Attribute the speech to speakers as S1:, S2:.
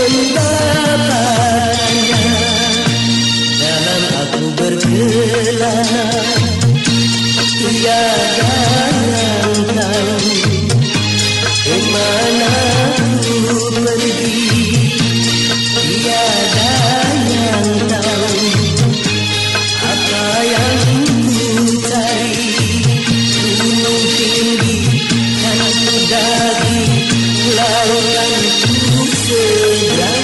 S1: pendapatnya Dalam aku bergelar Tiada yang tahu Kemana ku pergi Tiada yang tahu Apa yang ku cari Gunung tinggi Tanah daging Laut Yeah.